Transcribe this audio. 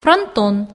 фронтон.